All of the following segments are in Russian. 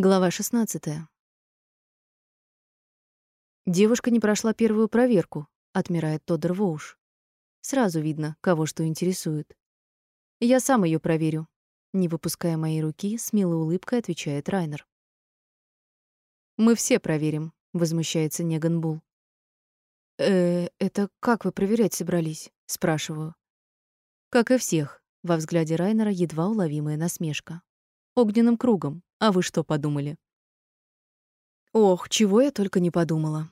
Глава 16. Девушка не прошла первую проверку, отмирает Тодор Воуш. Сразу видно, кого что интересует. Я сам ее проверю. Не выпуская моей руки, с милой улыбкой отвечает Райнер. Мы все проверим, возмущается Неган Бул. Э, это как вы проверять собрались? спрашиваю. Как и всех, во взгляде Райнера едва уловимая насмешка. Огненным кругом, а вы что подумали? Ох, чего я только не подумала.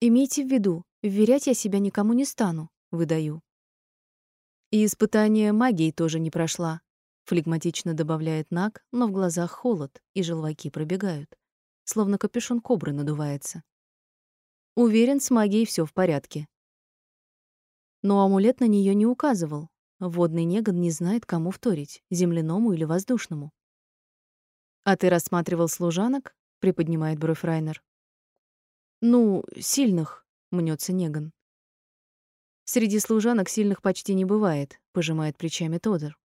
Имейте в виду, вверять я себя никому не стану, выдаю. И испытание магией тоже не прошла, флегматично добавляет Нак, но в глазах холод, и желваки пробегают, словно капюшон кобры надувается. Уверен, с магией все в порядке. Но амулет на нее не указывал. Водный неган не знает, кому вторить, земляному или воздушному. А ты рассматривал служанок? приподнимает бровь Райнер. Ну, сильных, мнется Неган. Среди служанок сильных почти не бывает, пожимает плечами Тодор.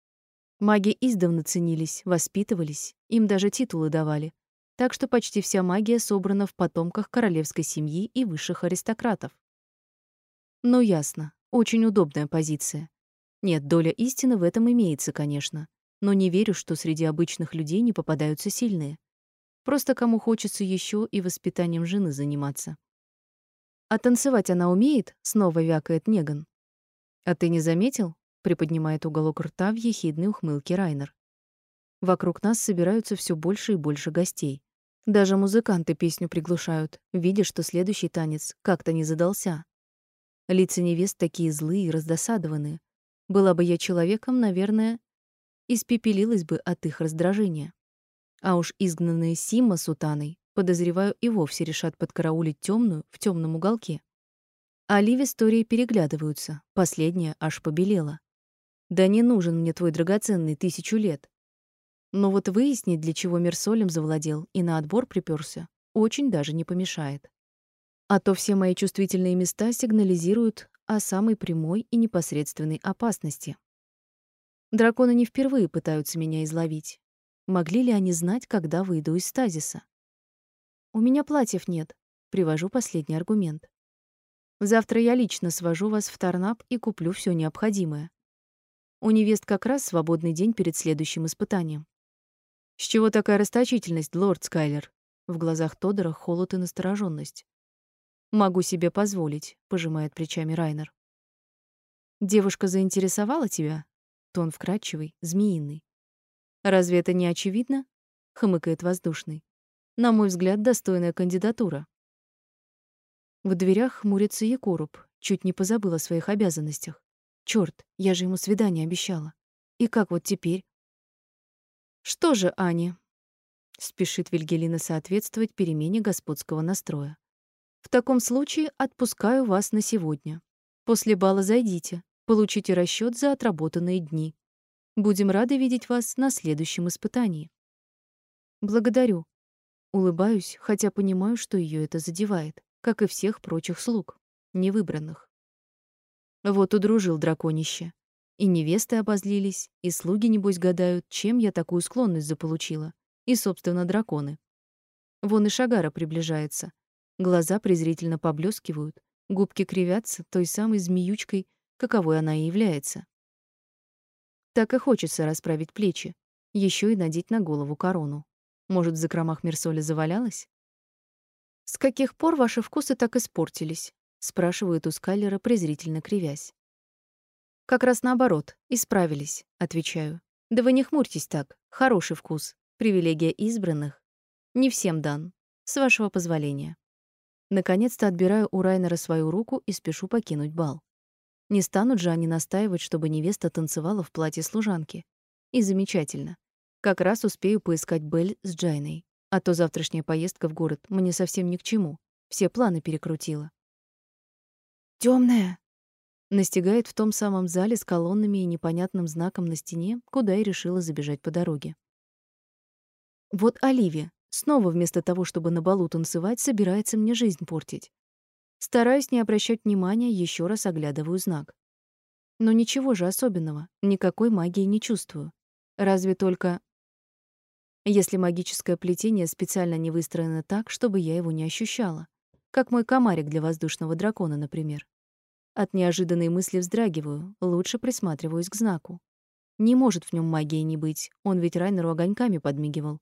Маги издавна ценились, воспитывались, им даже титулы давали. Так что почти вся магия собрана в потомках королевской семьи и высших аристократов. Ну ясно, очень удобная позиция. Нет, доля истины в этом имеется, конечно но не верю, что среди обычных людей не попадаются сильные. Просто кому хочется еще и воспитанием жены заниматься. А танцевать она умеет? Снова вякает Неган. А ты не заметил? Приподнимает уголок рта в ехидной ухмылке Райнер. Вокруг нас собираются все больше и больше гостей. Даже музыканты песню приглушают, видя, что следующий танец как-то не задался. Лица невест такие злые и раздосадованные. Была бы я человеком, наверное, испепелилась бы от их раздражения. А уж изгнанные Сима с Утаной, подозреваю, и вовсе решат подкараулить темную в темном уголке. Али в истории переглядываются, последняя аж побелела. Да не нужен мне твой драгоценный тысячу лет. Но вот выяснить, для чего Мерсолем завладел и на отбор приперся, очень даже не помешает. А то все мои чувствительные места сигнализируют о самой прямой и непосредственной опасности. Драконы не впервые пытаются меня изловить. Могли ли они знать, когда выйду из стазиса? У меня платьев нет. Привожу последний аргумент. Завтра я лично свожу вас в Тарнап и куплю все необходимое. У невест как раз свободный день перед следующим испытанием. С чего такая расточительность, лорд Скайлер? В глазах Тодора холод и настороженность. Могу себе позволить, пожимает плечами Райнер. Девушка заинтересовала тебя? Тон вкрадчивый, змеиный. Разве это не очевидно? хмыкает воздушный. На мой взгляд, достойная кандидатура. В дверях хмурится Якоруб, чуть не позабыла о своих обязанностях. Чёрт, я же ему свидание обещала. И как вот теперь? Что же, Аня? Спешит Вильгелина соответствовать перемене господского настроя. В таком случае отпускаю вас на сегодня. После бала зайдите. Получите расчет за отработанные дни. Будем рады видеть вас на следующем испытании. Благодарю. Улыбаюсь, хотя понимаю, что ее это задевает, как и всех прочих слуг, невыбранных. Вот удружил драконище. И невесты обозлились, и слуги, небось, гадают, чем я такую склонность заполучила. И, собственно, драконы. Вон и Шагара приближается. Глаза презрительно поблескивают, губки кривятся той самой змеючкой, каковой она и является. Так и хочется расправить плечи, еще и надеть на голову корону. Может, в закромах Мерсоли завалялась? «С каких пор ваши вкусы так испортились?» — спрашивает у Скайлера, презрительно кривясь. «Как раз наоборот, исправились», — отвечаю. «Да вы не хмурьтесь так. Хороший вкус. Привилегия избранных. Не всем дан. С вашего позволения». Наконец-то отбираю у Райнера свою руку и спешу покинуть бал. Не станут же они настаивать, чтобы невеста танцевала в платье служанки. И замечательно. Как раз успею поискать Бель с Джайной. А то завтрашняя поездка в город мне совсем ни к чему. Все планы перекрутила. Темная, Настигает в том самом зале с колоннами и непонятным знаком на стене, куда и решила забежать по дороге. Вот Оливия снова вместо того, чтобы на балу танцевать, собирается мне жизнь портить. Стараюсь не обращать внимания, еще раз оглядываю знак. Но ничего же особенного, никакой магии не чувствую. Разве только если магическое плетение специально не выстроено так, чтобы я его не ощущала, как мой комарик для воздушного дракона, например. От неожиданной мысли вздрагиваю, лучше присматриваюсь к знаку. Не может в нем магии не быть, он ведь Райнеру огоньками подмигивал.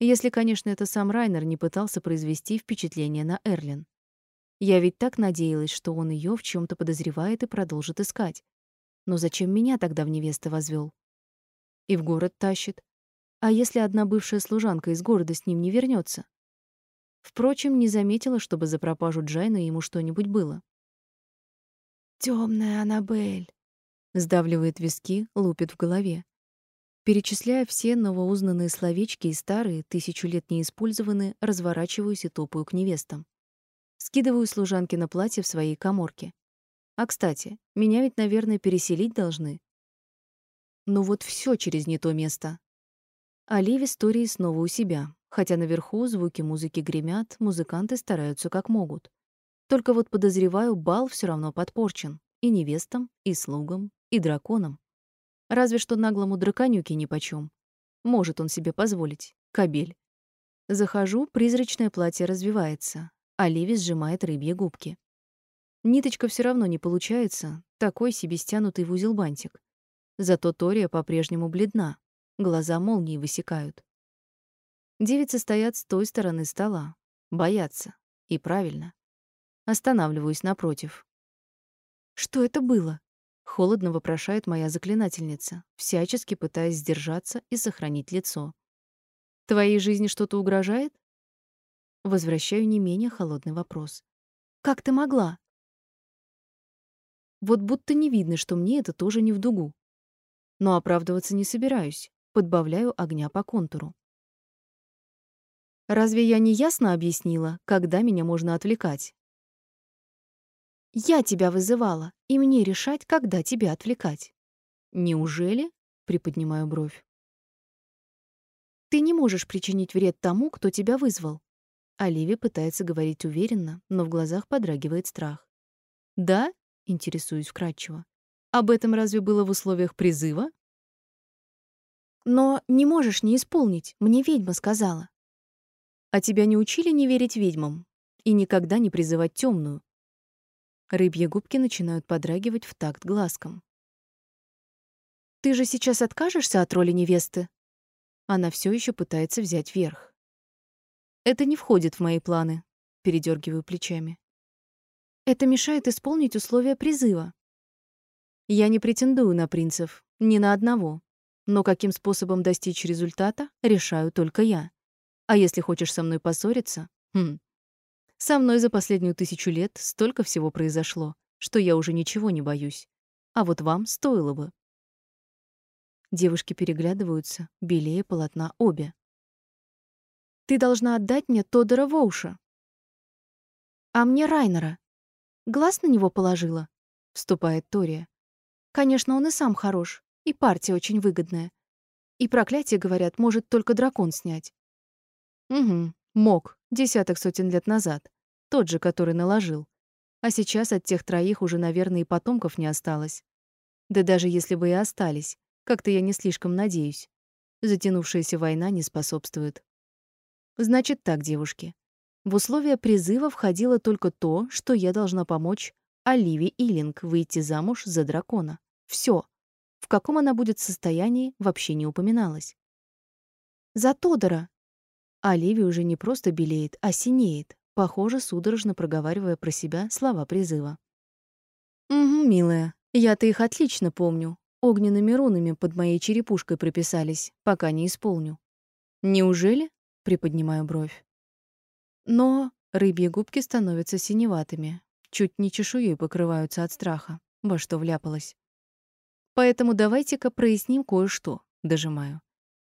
Если, конечно, это сам Райнер не пытался произвести впечатление на Эрлин. Я ведь так надеялась, что он ее в чем то подозревает и продолжит искать. Но зачем меня тогда в невесты возвел? И в город тащит. А если одна бывшая служанка из города с ним не вернется? Впрочем, не заметила, чтобы за пропажу Джайна ему что-нибудь было. Темная Анабель, сдавливает виски, лупит в голове. Перечисляя все новоузнанные словечки и старые, тысячу лет не использованные, разворачиваюсь и топаю к невестам. Скидываю служанки на платье в своей каморке. А, кстати, меня ведь, наверное, переселить должны. Ну вот все через не то место. Али в истории снова у себя, хотя наверху звуки музыки гремят, музыканты стараются как могут. Только вот подозреваю, бал все равно подпорчен. И невестам, и слугам, и драконам. Разве что наглому драконюке нипочём. Может он себе позволить. Кобель. Захожу, призрачное платье развивается, а Ливи сжимает рыбьи губки. Ниточка все равно не получается, такой себе стянутый в узел бантик. Зато Тория по-прежнему бледна, глаза молнии высекают. Девицы стоят с той стороны стола, боятся. И правильно. Останавливаюсь напротив. «Что это было?» Холодно вопрошает моя заклинательница, всячески пытаясь сдержаться и сохранить лицо. Твоей жизни что-то угрожает? Возвращаю не менее холодный вопрос. Как ты могла? Вот будто не видно, что мне это тоже не в дугу. Но оправдываться не собираюсь. Подбавляю огня по контуру. Разве я не ясно объяснила, когда меня можно отвлекать? Я тебя вызывала, и мне решать, когда тебя отвлекать. Неужели? Приподнимаю бровь. Ты не можешь причинить вред тому, кто тебя вызвал. Оливия пытается говорить уверенно, но в глазах подрагивает страх. Да? Интересуюсь вкратчиво. Об этом разве было в условиях призыва? Но не можешь не исполнить, мне ведьма сказала. А тебя не учили не верить ведьмам и никогда не призывать темную? Рыбьи губки начинают подрагивать в такт глазкам. «Ты же сейчас откажешься от роли невесты?» Она все еще пытается взять верх. «Это не входит в мои планы», — передергиваю плечами. «Это мешает исполнить условия призыва». «Я не претендую на принцев, ни на одного. Но каким способом достичь результата, решаю только я. А если хочешь со мной поссориться, хм, со мной за последнюю тысячу лет столько всего произошло, что я уже ничего не боюсь. А вот вам стоило бы. Девушки переглядываются, белее полотна обе. Ты должна отдать мне Тодора Воуша. А мне Райнера. Глаз на него положила, вступает Тория. Конечно, он и сам хорош, и партия очень выгодная. И проклятие, говорят, может только дракон снять. Угу, мог, десяток сотен лет назад. Тот же, который наложил. А сейчас от тех троих уже, наверное, и потомков не осталось. Да даже если бы и остались, как-то я не слишком надеюсь. Затянувшаяся война не способствует. Значит так, девушки. В условия призыва входило только то, что я должна помочь Оливии Илинг выйти замуж за дракона. Все. В каком она будет состоянии, вообще не упоминалось. За Тодора. Оливия уже не просто белеет, а синеет, похоже, судорожно проговаривая про себя слова призыва. «Угу, милая, я-то их отлично помню. Огненными рунами под моей черепушкой прописались, пока не исполню». «Неужели?» — приподнимаю бровь. Но рыбьи губки становятся синеватыми, чуть не чешуей покрываются от страха, во что вляпалась. Поэтому давайте-ка проясним кое-что, дожимаю.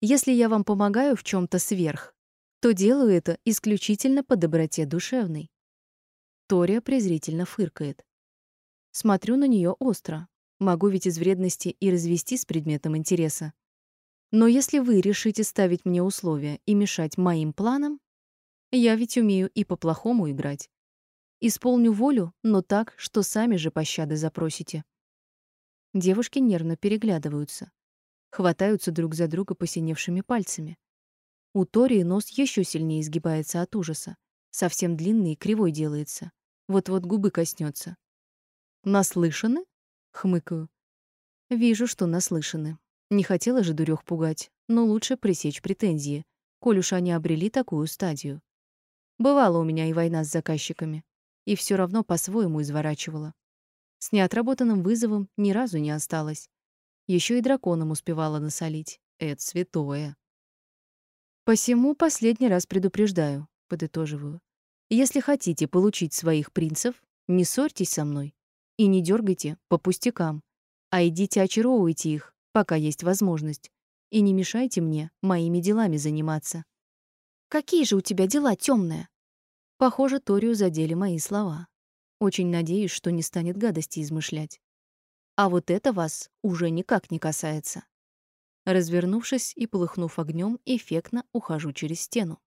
Если я вам помогаю в чем то сверх, то делаю это исключительно по доброте душевной. Тория презрительно фыркает. Смотрю на нее остро. Могу ведь из вредности и развести с предметом интереса. Но если вы решите ставить мне условия и мешать моим планам, я ведь умею и по-плохому играть. Исполню волю, но так, что сами же пощады запросите. Девушки нервно переглядываются, хватаются друг за друга посиневшими пальцами У Тории нос еще сильнее изгибается от ужаса. Совсем длинный и кривой делается. Вот-вот губы коснется. «Наслышаны?» — хмыкаю. Вижу, что наслышаны. Не хотела же дурёх пугать, но лучше пресечь претензии, коль уж они обрели такую стадию. Бывала у меня и война с заказчиками, и все равно по-своему изворачивала. С неотработанным вызовом ни разу не осталось. Еще и драконом успевала насолить. Это святое. Посему последний раз предупреждаю, подытоживаю. Если хотите получить своих принцев, не ссорьтесь со мной и не дергайте по пустякам, а идите очаровывайте их, пока есть возможность, и не мешайте мне моими делами заниматься. Какие же у тебя дела темные? Похоже, Торию задели мои слова. Очень надеюсь, что не станет гадости измышлять. А вот это вас уже никак не касается. Развернувшись и полыхнув огнем, эффектно ухожу через стену.